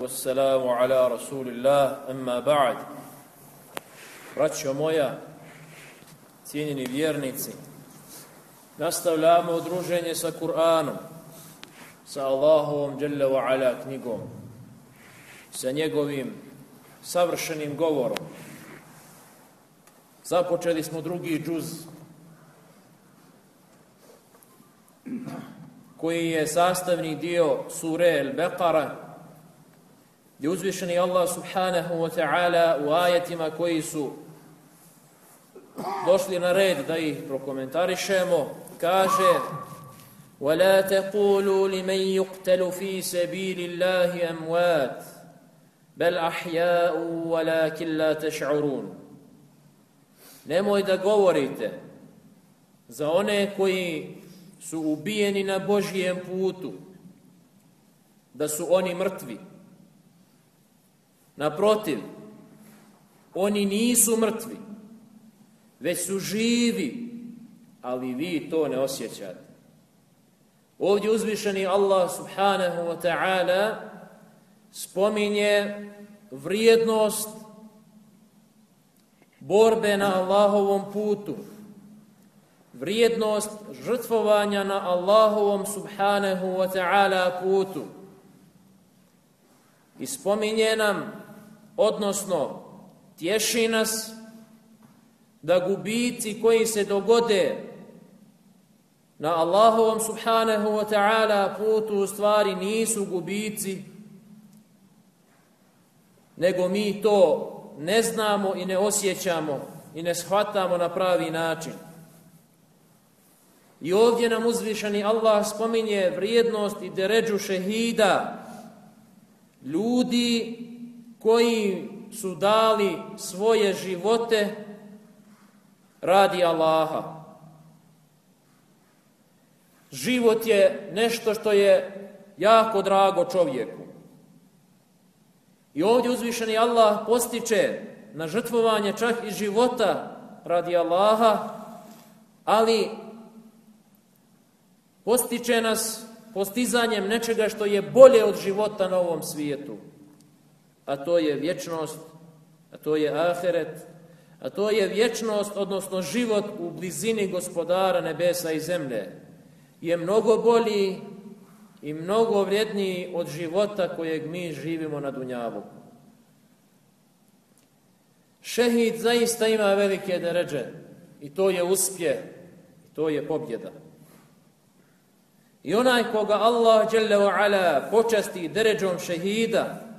والسلام على رسول الله أما بعد Braćo moja, cijenjeni vjernici, nastavljamo udruženje sa Kur'anom, sa Allahovom Jalla wa ala knjigom, sa njegovim savršenim govorom. Započeli smo drugi džuz koji je sastavni dio sure El-Beqara, gdje uzvišeni Allah subhanahu wa ta'ala u ajetima koji su došli na red da ih prokomentarišemo, kaže وَلَا تَقُولُوا لِمَنْ يُقْتَلُ فِي سَبِيلِ اللَّهِ أَمْوَاتٍ بَلْ أَحْيَاءٌ وَلَكِنْ لَا تَشْعُرُونَ Nemoj da govorite za one koji su ubijeni na Božijem putu, da su oni mrtvi. Naprotiv, oni nisu mrtvi, već su živi, ali vi to ne osjećate. Ovdje uzvišeni Allah subhanahu wa ta'ala spominje vrijednost borbe na Allahovom putu, vrijednost žrtvovanja na Allahovom subhanahu wa ta'ala putu. I spominje nam, odnosno tješi nas, da gubici koji se dogode na Allahovom subhanahu wa ta'ala putu u stvari nisu gubici, nego mi to ne znamo i ne osjećamo i ne shvatamo na pravi način. I ovdje nam uzvišeni Allah spominje vrijednost i deređu šehida, ljudi koji su dali svoje živote radi Allaha. Život je nešto što je jako drago čovjeku. I ovdje uzvišeni Allah postiče na žrtvovanje čak i života radi Allaha, ali postiče nas postizanjem nečega što je bolje od života na ovom svijetu, a to je vječnost, a to je ahiret, a to je vječnost, odnosno život u blizini gospodara nebesa i zemlje, je mnogo bolji i mnogo vrijedniji od života kojeg mi živimo na Dunjavu. Šehid zaista ima velike deređe i to je uspjeh, to je pobjeda. I onaj koga Allah dželle počasti deređom šehida,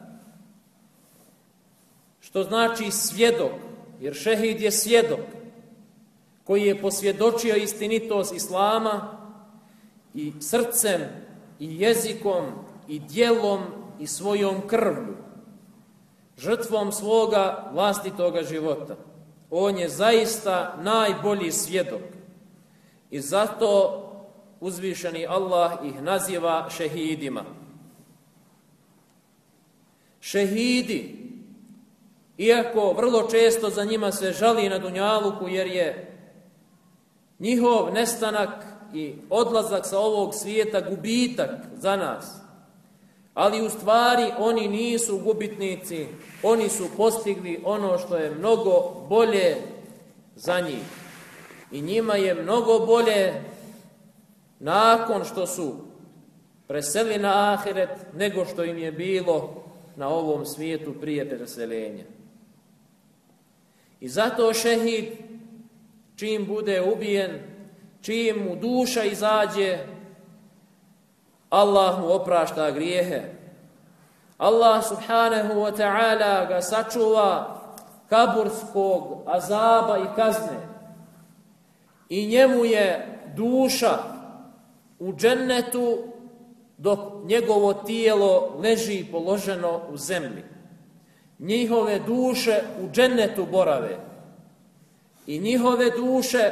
što znači svjedok, jer šehid je svjedok koji je posvjedočio istinitost Islama i srcem i jezikom i djelom i svojom krvlju, žrtvom svoga vlastitoga života. On je zaista najbolji svjedok i zato uzvišeni Allah ih naziva šehidima. Šehidi, iako vrlo često za njima se žali na Dunjaluku jer je njihov nestanak i odlazak sa ovog svijeta gubitak za nas. Ali u stvari oni nisu gubitnici, oni su postigli ono što je mnogo bolje za njih. I njima je mnogo bolje nakon što su preseli na ahiret nego što im je bilo na ovom svijetu prije preseljenja. I zato šehid čim bude ubijen, čim mu duša izađe, Allah mu oprašta grijehe. Allah subhanahu wa ta'ala ga sačuva kaburskog azaba i kazne. I njemu je duša u džennetu dok njegovo tijelo leži položeno u zemlji. Njihove duše u džennetu borave. I njihove duše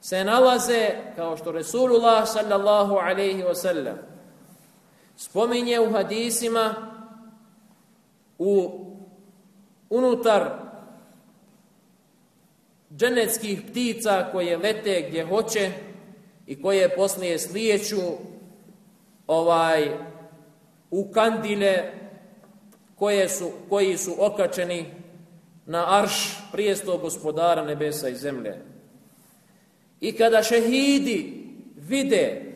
se nalaze, kao što Resulullah sallallahu alaihi wasallam spominje u hadisima u unutar dženetskih ptica koje lete gdje hoće i koje poslije slijeću ovaj u kandile koje su, koji su okačeni na arš prijestog gospodara nebesa i zemlje. I kada šehidi vide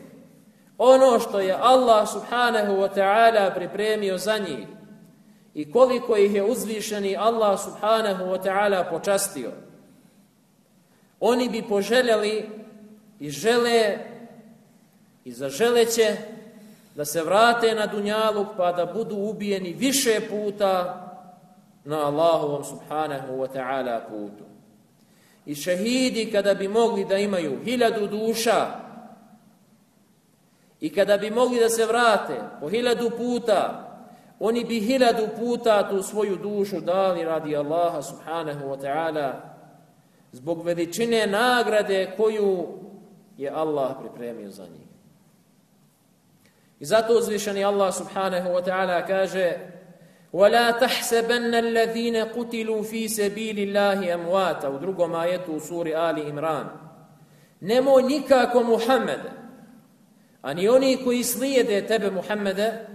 ono što je Allah subhanahu wa ta'ala pripremio za njih i koliko ih je uzvišeni Allah subhanahu wa ta'ala počastio, oni bi poželjeli i žele i zaželeće da se vrate na Dunjaluk pa da budu ubijeni više puta na Allahovom subhanahu wa ta'ala putu. I šehidi kada bi mogli da imaju hiljadu duša i kada bi mogli da se vrate po hiljadu puta, oni bi hiljadu puta tu svoju dušu dali radi Allaha subhanahu wa ta'ala zbog veličine nagrade koju je Allah pripremio za njih. I zato uzvišeni Allah subhanahu wa ta'ala kaže وَلَا تَحْسَبَنَّ الَّذِينَ قُتِلُوا فِي سَبِيلِ اللَّهِ أَمْوَاتًا U drugom ajetu u suri Ali Imran. Nemoj nikako Muhammede, a ni oni koji slijede tebe Muhammede,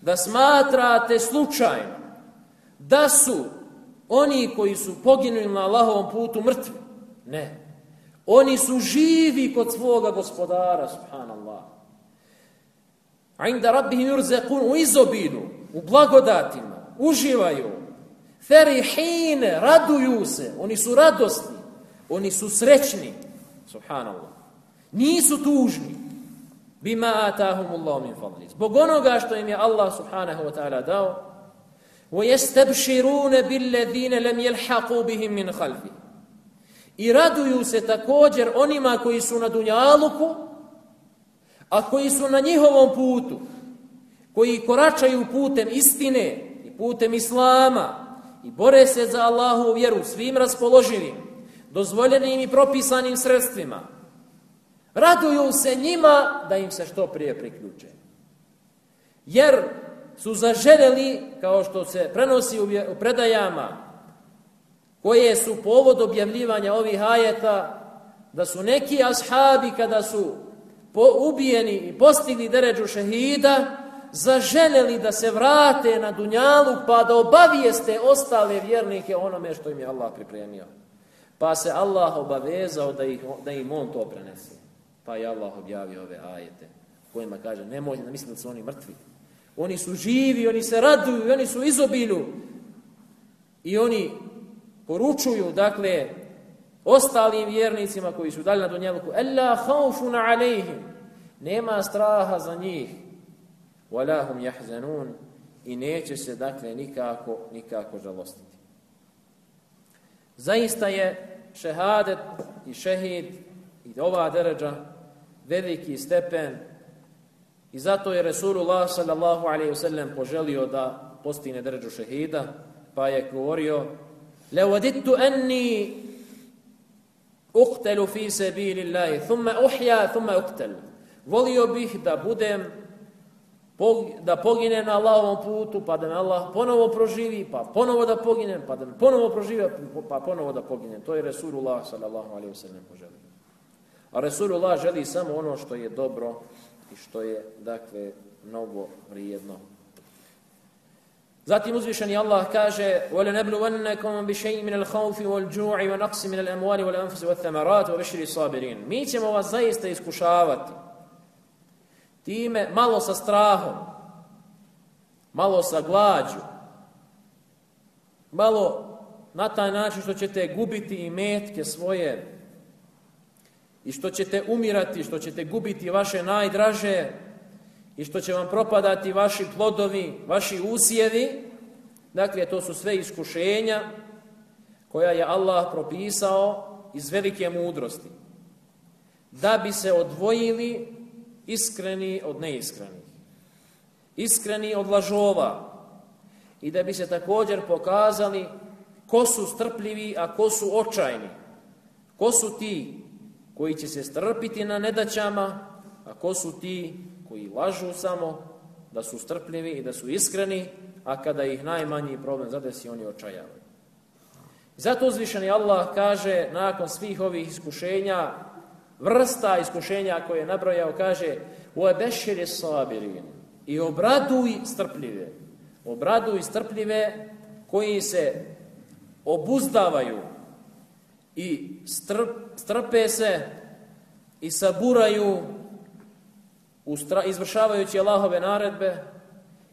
da smatrate slučajno da su oni koji su poginuli na Allahovom putu mrtvi. Ne. Oni su živi kod svoga gospodara, subhanallah. A inda rabbihim yurzaqun u izobilju, u blagodatima, uživaju. Ferihine, raduju se, oni su radosni, oni su srećni, subhanallah. Nisu tužni. Bima atahumullahu min fadli. Zbog onoga što im je Allah subhanahu wa ta'ala dao, وَيَسْتَبْشِرُونَ بِالَّذِينَ لَمْ يَلْحَقُوا بِهِمْ مِنْ خَلْفِ I raduju se također onima koji su na Dunjaluku, a koji su na njihovom putu, koji koračaju putem istine i putem Islama i bore se za Allahu vjeru svim raspoloživim, dozvoljenim i propisanim sredstvima, raduju se njima da im se što prije priključe. Jer su zaželjeli, kao što se prenosi u predajama, koje su povod objavljivanja ovih ajeta, da su neki ashabi kada su ubijeni i postigli deređu šehida, zaželjeli da se vrate na Dunjalu pa da obavijeste ostale vjernike onome što im je Allah pripremio. Pa se Allah obavezao da, ih, da im on to prenese. Pa je Allah objavio ove ajete kojima kaže nemoj da mislim da su oni mrtvi. Oni su živi, oni se raduju, oni su izobilju. I oni poručuju, dakle, ostalim vjernicima koji su dalje na Dunjaluku, Ella haufun alejhim. Nema straha za njih. Walahum jahzanun. I neće se, dakle, nikako, nikako žalostiti. Zaista je šehadet i šehid i ova deređa veliki stepen i zato je Resulullah sallallahu alaihi wasallam poželio da postigne deređu šehida pa je govorio لوددت أني أقتل في سبيل الله ثم أحيا ثم أقتل Volio bih da budem, da pogine na Allahovom putu, pa da me Allah ponovo proživi, pa ponovo da poginem, pa da me ponovo proživi, pa ponovo da poginem. To je Resulullah sallallahu alaihi wasallam poželi. A Resulullah želi samo ono što je dobro i što je, dakle, mnogo vrijedno. Zatim uzvišeni Allah kaže: "Wala bishay'in min al-khawfi wal-ju'i wa naqsin min al-amwali wal-anfusi wath-thamarati wa sabirin." Mi ćemo vas zaista iskušavati Time malo sa strahom, malo sa glađu, malo na taj način što ćete gubiti i metke svoje i što ćete umirati, što ćete gubiti vaše najdraže, i što će vam propadati vaši plodovi, vaši usjevi, dakle to su sve iskušenja koja je Allah propisao iz velike mudrosti. Da bi se odvojili iskreni od neiskreni. Iskreni od lažova. I da bi se također pokazali ko su strpljivi, a ko su očajni. Ko su ti koji će se strpiti na nedaćama, a ko su ti koji lažu samo, da su strpljivi i da su iskreni, a kada ih najmanji problem zadesi, oni očajavaju. Zato uzvišeni Allah kaže, nakon svih ovih iskušenja, vrsta iskušenja koje je nabrojao, kaže, je sabirin i obraduj strpljive. obradu i strpljive koji se obuzdavaju i strpe se i saburaju izvršavajući Allahove naredbe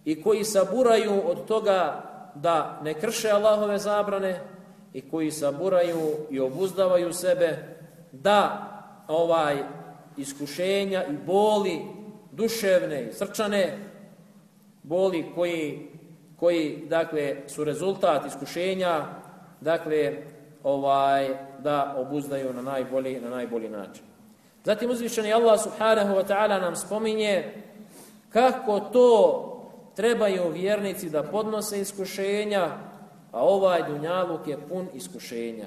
i koji saburaju od toga da ne krše Allahove zabrane i koji saburaju i obuzdavaju sebe da ovaj iskušenja i boli duševne i srčane boli koji, koji dakle su rezultat iskušenja dakle ovaj da obuzdaju na najbolji na najbolji način. Zatim uzvišeni Allah subhanahu wa ta'ala nam spominje kako to trebaju vjernici da podnose iskušenja, a ovaj dunjaluk je pun iskušenja.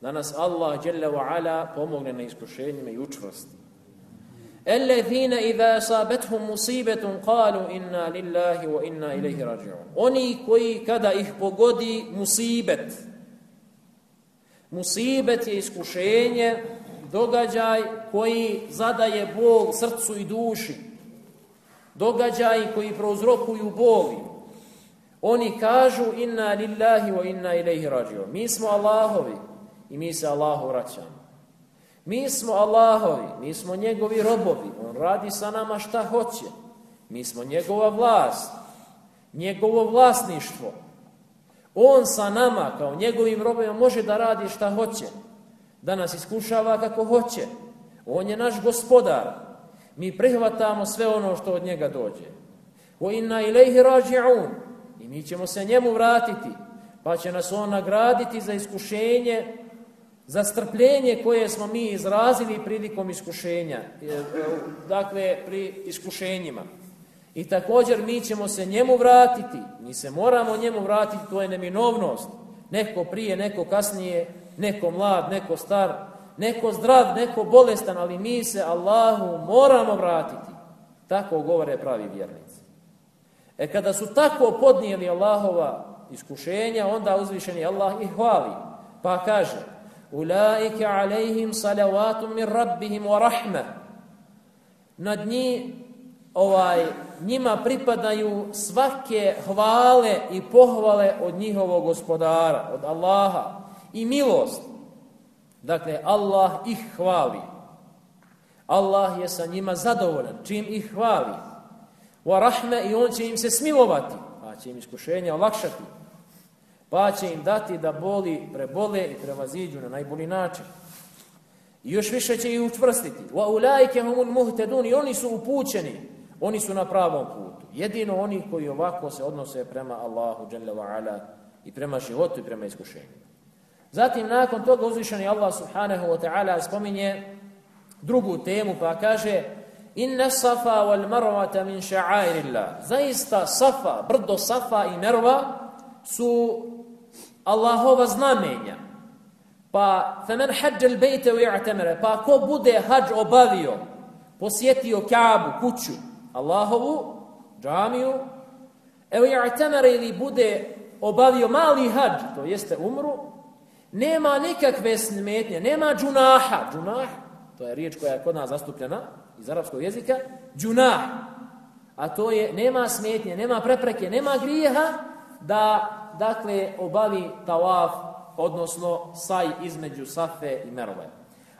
Da nas Allah dželle wa ala pomogne na iskušenjima i učvrsti. Alladhina idha asabatuhum musibatun qalu inna lillahi wa inna ilayhi raji'un. Oni koji kada ih pogodi musibet. Musibet je iskušenje, događaj koji zadaje bol srcu i duši. Događaji koji prouzrokuju boli. Oni kažu inna lillahi wa inna ilayhi raji'un. Mi smo Allahovi i mi se Allahu vraćamo. Mi smo Allahovi, mi smo njegovi robovi. On radi sa nama šta hoće. Mi smo njegova vlast, njegovo vlasništvo. On sa nama, kao njegovim robovima, može da radi šta hoće. Da nas iskušava kako hoće. On je naš gospodar. Mi prihvatamo sve ono što od njega dođe. Inna ilaihi rađi'un. I mi ćemo se njemu vratiti. Pa će nas on nagraditi za iskušenje za strpljenje koje smo mi izrazili prilikom iskušenja, e, dakle pri iskušenjima. I također mi ćemo se njemu vratiti, mi se moramo njemu vratiti, to je neminovnost. Neko prije, neko kasnije, neko mlad, neko star, neko zdrav, neko bolestan, ali mi se Allahu moramo vratiti. Tako govore pravi vjernici. E kada su tako podnijeli Allahova iskušenja, onda uzvišeni Allah ih hvali. Pa kaže, Ulaike alejhim salavatum min rabbihim wa. Nad njih, ovaj, njima pripadaju svake hvale i pohvale od njihovog gospodara, od Allaha i milost. Dakle, Allah ih hvali. Allah je sa njima zadovoljan, čim ih hvali. Wa rahme i on će im se smilovati, pa će im iskušenja olakšati pa će im dati da boli, prebole i prevaziđu na najbolji način. I još više će ih učvrstiti. Muhtedun i oni su upućeni. Oni su na pravom putu. Jedino oni koji ovako se odnose prema Allahu dželle i prema životu i prema iskušenju. Zatim nakon toga uzvišeni Allah subhanahu wa ta'ala spominje drugu temu pa kaže Inna safa wal marwata min sha'airillah. Zaista safa, brdo safa i merva su Allahova znamenja. Pa femen hađ bejte u pa ko bude hađ obavio, posjetio Kaabu, kuću, Allahovu, džamiju, evo i'tamere ili bude obavio mali hađ, to jeste umru, nema nikakve smetnje, nema džunaha, džunah, to je riječ koja je kod nas zastupljena iz arapskog jezika, džunah, a to je nema smetnje, nema prepreke, nema grijeha da dakle, obavi tawaf, odnosno saj između Safe i Merove.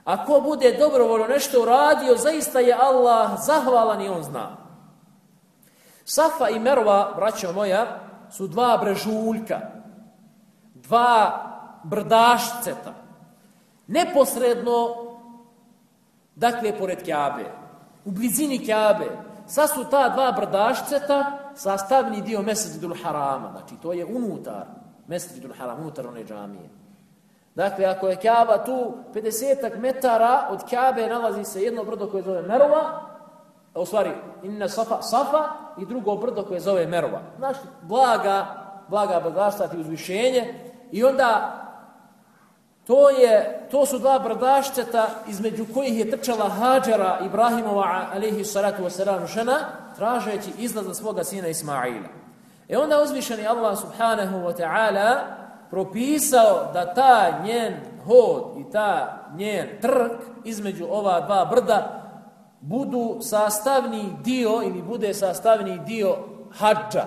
Ako bude dobrovoljno nešto uradio, zaista je Allah zahvalan i on zna. Safa i Merva, braćo moja, su dva brežuljka, dva brdašceta, neposredno, dakle, pored Kjabe, u blizini Kjabe, sad su ta dva brdašceta sastavni dio Mesjidul Harama. Znači, to je unutar Mesjidul Harama, unutar one džamije. Dakle, ako je Kaaba tu 50 metara od Kaabe nalazi se jedno brdo koje zove Merova, u stvari, inna Safa, Safa i drugo brdo koje zove Merova. Znači, blaga, blaga brdaštati uzvišenje i onda to, je, to su dva brdašćeta između kojih je trčala Hađara Ibrahimova alihi salatu wasalam žena tražeći izlaz za svoga sina Ismaila. E onda uzvišeni Allah subhanahu wa ta'ala propisao da ta njen hod i ta njen trk između ova dva brda budu sastavni dio ili bude sastavni dio hađa.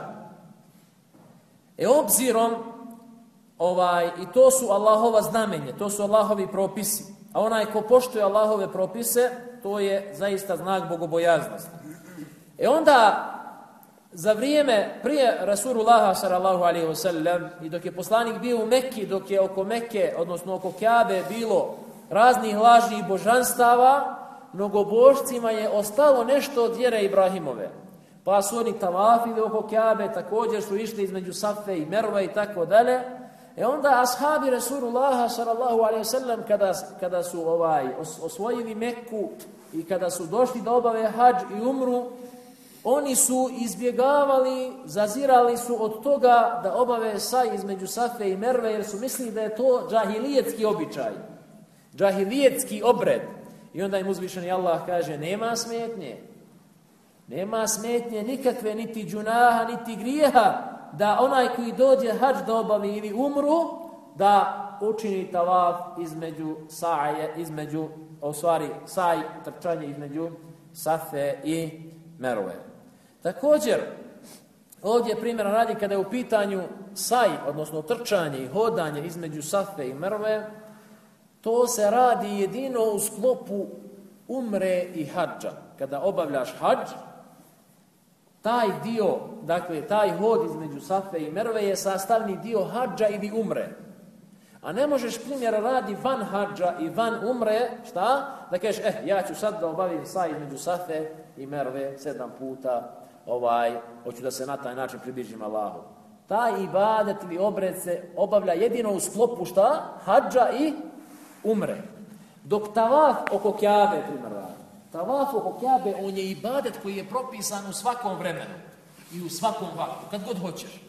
E obzirom, ovaj, i to su Allahova znamenje, to su Allahovi propisi. A onaj ko poštuje Allahove propise, to je zaista znak bogobojaznosti. E onda, za vrijeme prije Rasulullaha sallallahu alaihi wasallam i dok je poslanik bio u Mekki, dok je oko Mekke, odnosno oko Kabe bilo raznih lažnih božanstava, mnogobožcima je ostalo nešto od vjere Ibrahimove. Pa su oni tavafili oko Kabe, također su išli između Safe i Merve i tako dalje. E onda ashabi Rasulullaha sallallahu alaihi wasallam kada, kada su ovaj osvojili Mekku i kada su došli da obave hađ i umru, oni su izbjegavali, zazirali su od toga da obave saj između Safe i Merve jer su mislili da je to džahilijetski običaj, džahilijetski obred. I onda im uzvišeni Allah kaže, nema smetnje, nema smetnje nikakve, niti džunaha, niti grijeha, da onaj koji dođe hađ da obavi ili umru, da učini tavaf između saje, između, u stvari, saj, trčanje između Safe i Merve. Također, ovdje primjera radi kada je u pitanju saj, odnosno trčanje i hodanje između Safe i Merve, to se radi jedino u sklopu umre i hađa. Kada obavljaš hađ, taj dio, dakle, taj hod između Safe i Merve je sastavni dio hađa ili umre. A ne možeš primjera radi van hađa i van umre, šta? Da kažeš, eh, ja ću sad da obavim saj između Safe i Merve sedam puta, ovaj, hoću da se na taj način približim Allahu. Taj ibadet ili obred se obavlja jedino u sklopu šta? Hadža i umre. Dok tavaf oko Kjabe, primjer. Tavaf oko Kjabe, on je ibadet koji je propisan u svakom vremenu i u svakom vaktu, kad god hoćeš.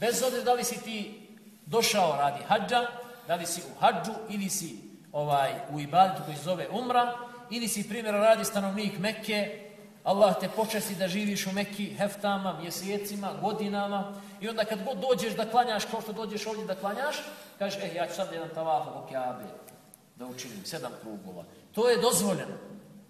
Bez obzira da li si ti došao radi hađa, da li si u hađu ili si ovaj u ibadetu koji zove umra, ili si primjer radi stanovnik Mekke, Allah te počesti da živiš u Mekki heftama, mjesecima, godinama i onda kad god dođeš da klanjaš kao što dođeš ovdje da klanjaš, kažeš, eh, ja ću sad jedan tavaf oko Kjabe da učinim, sedam krugova. To je dozvoljeno.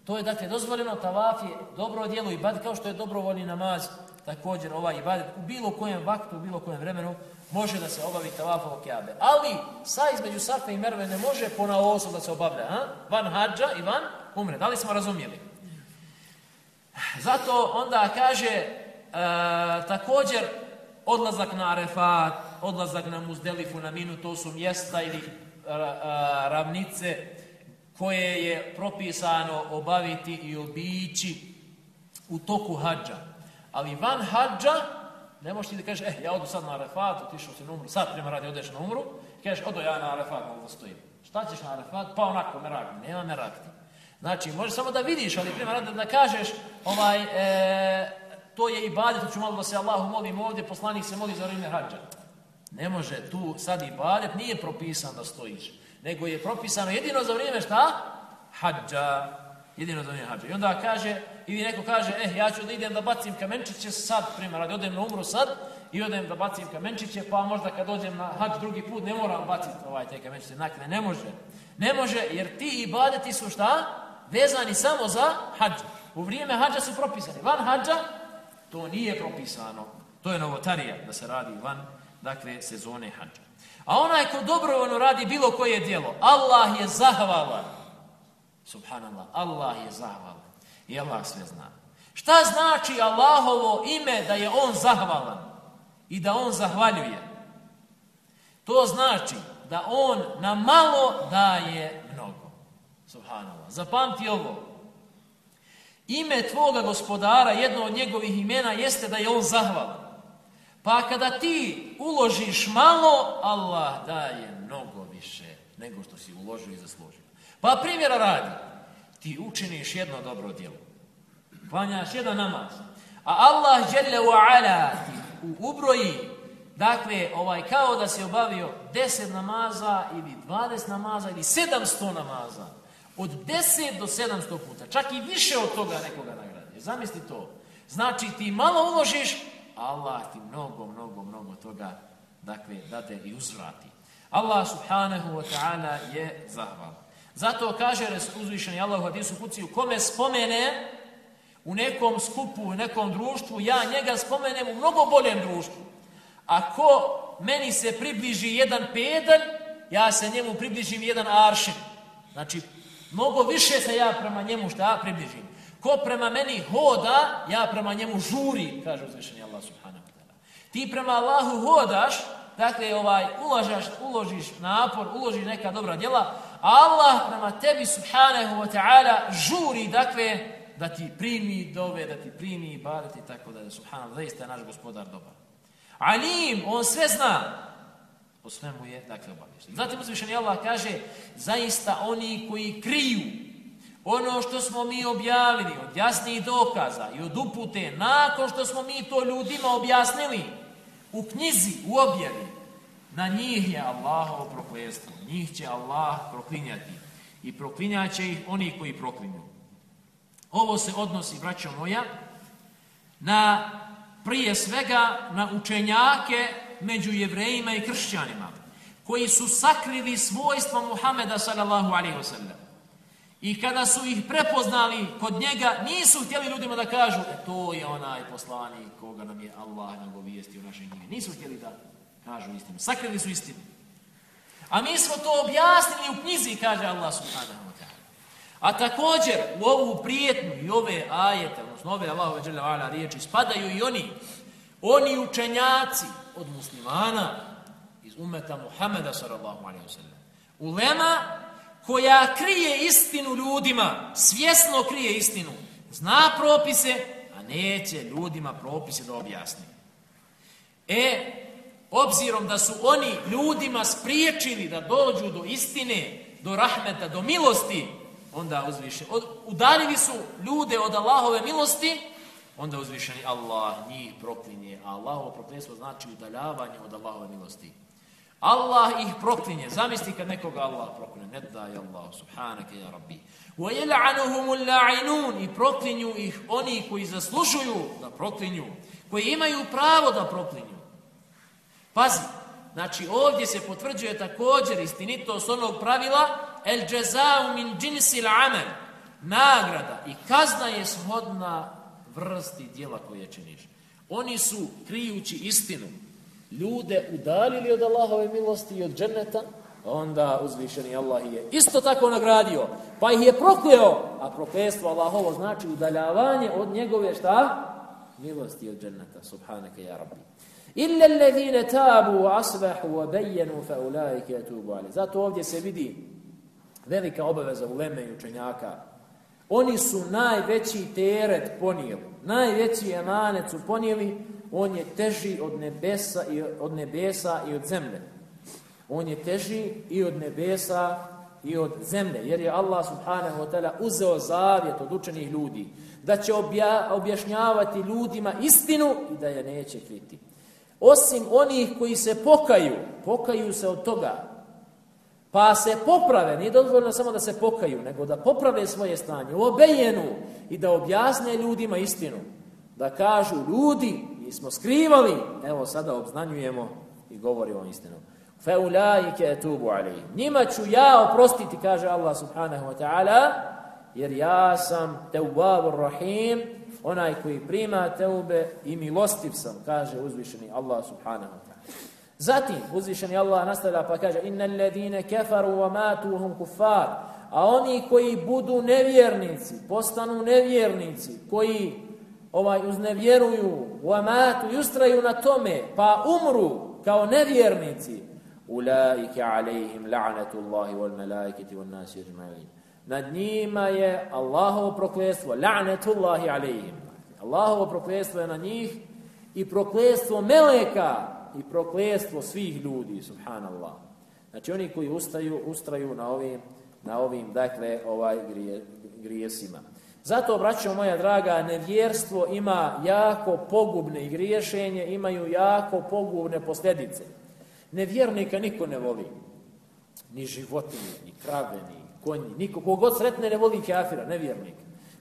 To je, dakle, dozvoljeno, tavaf je dobro djelo i bad, kao što je dobrovoljni namaz, također ovaj ibadet, u bilo kojem vaktu, u bilo kojem vremenu, može da se obavi tavaf oko Kjabe. Ali, sa između Safe i Merve ne može po da se obavlja, a? van hađa i van umre. Da li smo razumjeli? Zato onda kaže e, također odlazak na Arefat, odlazak na Muzdelifu, na Minu, to su mjesta ili a, ravnice koje je propisano obaviti i obići u toku hađa. Ali van hađa ne možeš ti da kažeš, eh, ja odu sad na Arefat, otišao si na umru, sad prema radi odeš na umru, kažeš, odo ja na Arefat, malo stojim. Šta ćeš na Arefat? Pa onako, merak, nema merakti. Znači, možeš samo da vidiš, ali primjer da, da kažeš, ovaj, e, to je ibadet, ću malo da se Allahu molim ovdje, poslanik se moli za vrijeme hađa. Ne može tu sad ibadet, nije propisan da stojiš, nego je propisano jedino za vrijeme šta? Hađa. Jedino za vrijeme hađa. I onda kaže, ili neko kaže, eh, ja ću da idem da bacim kamenčiće sad, primjer, radi, odem na umru sad, i odem da bacim kamenčiće, pa možda kad dođem na hađ drugi put, ne moram baciti ovaj te kamenčiće, nakne, ne može. Ne može, jer ti ibadeti su šta? Vezani samo za hađ. U vrijeme hađa su propisani. Van hađa to nije propisano. To je novotarija da se radi van dakle sezone hađa. A onaj ko dobrovoljno radi bilo koje djelo, Allah je zahvalan. Subhanallah, Allah je zahvalan. I Allah sve zna. Šta znači Allahovo ime da je on zahvalan i da on zahvaljuje? To znači da on na malo daje Subhanallah. Zapamti ovo. Ime tvoga gospodara, jedno od njegovih imena, jeste da je on zahvalan. Pa kada ti uložiš malo, Allah daje mnogo više nego što si uložio i zaslužio. Pa primjera radi, ti učiniš jedno dobro djelo. Klanjaš jedan namaz. A Allah žele u ala ti ubroji, dakle, ovaj, kao da si obavio 10 namaza ili 20 namaza ili 700 namaza. Od 10 do 700 puta. Čak i više od toga nekoga nagradi. Zamisli to. Znači ti malo uložiš, Allah ti mnogo, mnogo, mnogo toga dakle, dade i uzvrati. Allah subhanahu wa ta'ala je zahval. Zato kaže uzvišeni Allah u hadisu kuciju, kome spomene u nekom skupu, u nekom društvu, ja njega spomenem u mnogo boljem društvu. Ako meni se približi jedan pedalj, ja se njemu približim jedan aršin. Znači, mnogo više se ja prema njemu šta približim. Ko prema meni hoda, ja prema njemu žuri, kaže uzvišenje Allah subhanahu wa ta'ala. Ti prema Allahu hodaš, dakle, ovaj, uložaš, uložiš napor, uložiš neka dobra djela, Allah prema tebi subhanahu wa ta'ala žuri, dakle, da ti primi dove, da ti primi ibadeti, tako da je subhanahu, zaista je naš gospodar dobar. Alim, on sve zna, o svemu je, dakle, obavješten. Zatim uzvišeni Allah kaže, zaista oni koji kriju ono što smo mi objavili od jasnih dokaza i od upute, nakon što smo mi to ljudima objasnili u knjizi, u objavi, na njih je Allahovo prokletstvo. Njih će Allah proklinjati. I proklinjat će ih oni koji proklinju. Ovo se odnosi, braćo moja, na prije svega na učenjake među jevrejima i kršćanima, koji su sakrili svojstva Muhameda sallallahu alaihi wasallam. I kada su ih prepoznali kod njega, nisu htjeli ljudima da kažu e, to je onaj poslanik koga nam je Allah nagovijestio u našoj knjige. Nisu htjeli da kažu istinu. Sakrili su istinu. A mi smo to objasnili u knjizi, kaže Allah subhanahu wa ta'ala. A također u ovu prijetnu i ove ajete, odnosno ove Allahove riječi, spadaju i oni, oni učenjaci od muslimana iz umeta Muhameda sallallahu alaihi wa sallam. Ulema koja krije istinu ljudima, svjesno krije istinu, zna propise, a neće ljudima propise da objasni. E, obzirom da su oni ljudima spriječili da dođu do istine, do rahmeta, do milosti, onda uzviše. Udarili su ljude od Allahove milosti, onda uzvišeni Allah njih proklinje, a Allahovo proklinstvo znači udaljavanje od Allahove milosti. Allah ih proklinje. Zamisli kad nekoga Allah proklinje. Ne daj Allah, subhanake ya rabbi. Wa yel'anuhumul la'inun. I proklinju ih oni koji zaslužuju da proklinju. Koji imaju pravo da proklinju. Pazi, znači ovdje se potvrđuje također istinitost onog pravila el jazau min jinsil amel. Nagrada i kazna je shodna vrsti djela koje činiš. Oni su, krijući istinu, ljude udalili od Allahove milosti i od dženeta, onda uzvišeni Allah je isto tako nagradio, pa ih je prokleo, a proklestvo Allahovo znači udaljavanje od njegove šta? Milosti od dženeta, subhanake ja rabbi. Illa alladhina tabu wa asbahu wa bayyanu fa ulaika yatubu. Zato ovdje se vidi velika obaveza uleme i učenjaka. Oni su najveći teret ponijeli, najveći emanet su ponijeli, on je teži od nebesa i od nebesa i od zemlje. On je teži i od nebesa i od zemlje, jer je Allah subhanahu wa ta'ala uzeo zavjet od učenih ljudi da će obja, objašnjavati ljudima istinu i da je neće kriti. Osim onih koji se pokaju, pokaju se od toga, pa se poprave, nije dozvoljeno samo da se pokaju, nego da poprave svoje stanje, obejenu i da objasne ljudima istinu. Da kažu, ljudi, mi smo skrivali, evo sada obznanjujemo i govorimo istinu. Fe ulaike etubu alejim. Njima ću ja oprostiti, kaže Allah subhanahu wa ta'ala, jer ja sam tevvabur rahim, onaj koji prima teube i milostiv sam, kaže uzvišeni Allah subhanahu wa ta'ala. Zatim, uzvišeni Allah nastavlja pa kaže Inna alladhina kafaru wa matu hum kuffar. A oni koji budu nevjernici, postanu nevjernici, koji ovaj uznevjeruju, wa matu, ustraju na tome, pa umru kao nevjernici, ulaika alaihim la'natullahi wal malaikati wan nasi ajma'in. Nad njima je Allahovo prokletstvo, la'natullahi alaihim. Allahovo prokletstvo je na njih i prokletstvo meleka i prokletstvo svih ljudi, subhanallah. Znači oni koji ustaju, ustraju na ovim, na ovim dakle, ovaj grije, grijesima. Zato, braćo moja draga, nevjerstvo ima jako pogubne i griješenje imaju jako pogubne posljedice. Nevjernika niko ne voli. Ni životinje, ni krave, ni konji. Niko, kogod sretne ne voli kafira, nevjernik.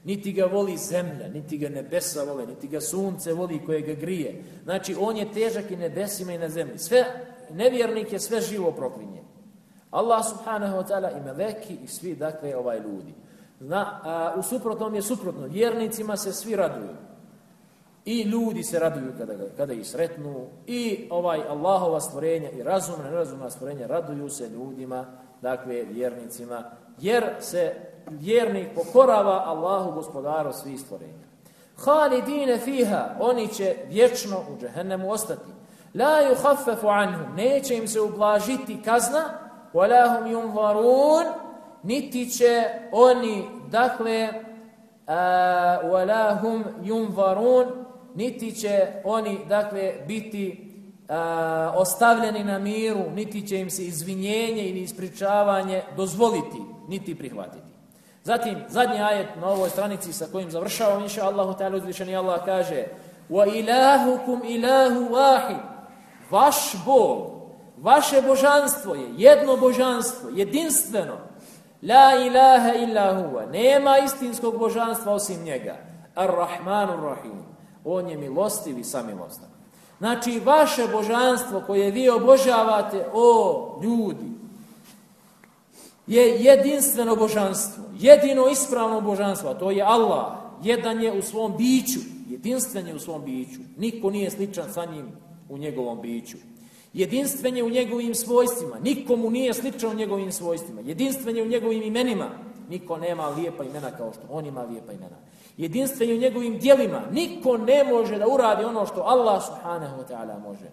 Niti ga voli zemlja, niti ga nebesa vole, niti ga sunce voli koje ga grije. Znači, on je težak i nebesima i na zemlji. Sve, nevjernik je sve živo proklinje. Allah subhanahu wa ta'ala ima veki i svi, dakle, ovaj ljudi. Zna, a, u suprotnom je suprotno. Vjernicima se svi raduju. I ljudi se raduju kada, kada ih sretnu, i ovaj Allahova stvorenja, i razumna, nerazumna stvorenja raduju se ljudima, dakle, vjernicima, jer se vjernik pokorava Allahu gospodaru svih stvorenja. Halidine fiha, oni će vječno u džehennemu ostati. La yukhaffafu anhum, neće im se ublažiti kazna, wala hum yunzarun, niti će oni, dakle, wala hum yunzarun, niti će oni, dakle, biti ostavljeni na miru, niti će im se izvinjenje ili ispričavanje dozvoliti, niti prihvatiti. Zatim, zadnji ajet na ovoj stranici sa kojim završavamo, inša Allahu ta'ala uzvišeni Allah kaže ilahukum ilahu wahid vaš Bog, vaše božanstvo je jedno božanstvo, jedinstveno. La ilaha illa huwa. Nema istinskog božanstva osim njega. Ar-Rahmanu Rahim. On je milostiv i samilostan. Znači, vaše božanstvo koje vi obožavate, o ljudi, je jedinstveno božanstvo. Jedino ispravno božanstvo, a to je Allah. Jedan je u svom biću. Jedinstven je u svom biću. Niko nije sličan sa njim u njegovom biću. Jedinstven je u njegovim svojstvima. Nikomu nije sličan u njegovim svojstvima. Jedinstven je u njegovim imenima. Niko nema lijepa imena kao što on ima lijepa imena. Jedinstven je u njegovim dijelima. Niko ne može da uradi ono što Allah subhanahu wa ta'ala može.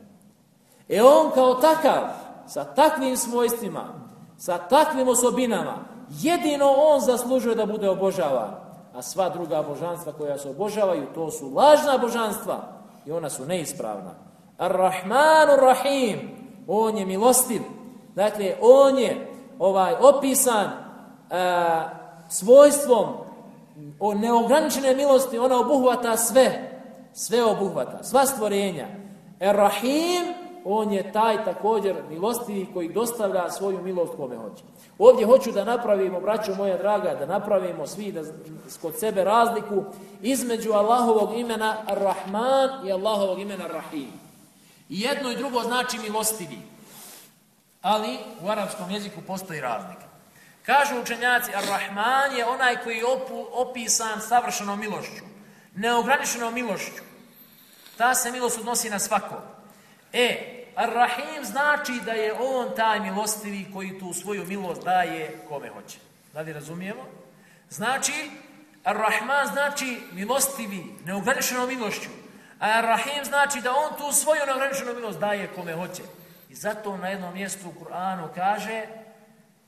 E on kao takav, sa takvim svojstvima, sa takvim osobinama, jedino on zaslužuje da bude obožavan. A sva druga božanstva koja se obožavaju, to su lažna božanstva i ona su neispravna. Ar-Rahmanu Rahim. On je milostiv. Dakle, on je ovaj opisan uh, svojstvom o neograničene milosti. Ona obuhvata sve. Sve obuhvata. Sva stvorenja. Ar-Rahim, on je taj također milostivi koji dostavlja svoju milost kome hoće. Ovdje hoću da napravimo, braćo moja draga, da napravimo svi da, kod sebe razliku između Allahovog imena Ar-Rahman i Allahovog imena Ar-Rahim. I jedno i drugo znači milostivi. Ali u arapskom jeziku postoji razlika. Kažu učenjaci, Ar-Rahman je onaj koji je opu, opisan savršenom milošću, neograničenom milošću. Ta se milost odnosi na svako. E, Ar-Rahim znači da je on taj milostivi koji tu svoju milost daje kome hoće. Da li razumijemo? Znači, Ar-Rahman znači milostivi, neograničenom milošću. A Rahim znači da on tu svoju neograničenu milost daje kome hoće. I zato na jednom mjestu u Kur'anu kaže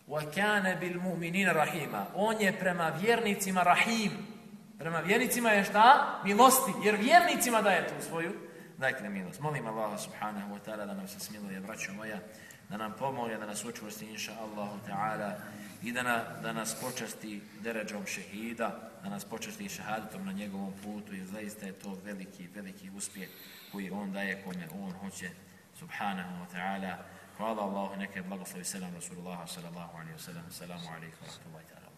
وَكَانَ بِالْمُؤْمِنِينَ rahima. On je prema vjernicima Rahim. Prema vjernicima je šta? Milosti. Jer vjernicima daje tu svoju dakle milost. Molim Allah subhanahu wa ta'ala da nam se smiluje, braćo moja, da nam pomogne, da nas učvrsti, inša Allahu ta'ala, i da, na, da nas počasti deređom šehida, da nas počasti šehaditom na njegovom putu, jer zaista je to veliki, veliki uspjeh koji on daje kome on hoće, subhanahu wa ta'ala. Hvala Allahu, neke blagoslovi selam Rasulullah sallallahu alaihi wa sallam, salamu alaikum wa rahmatullahi ta'ala.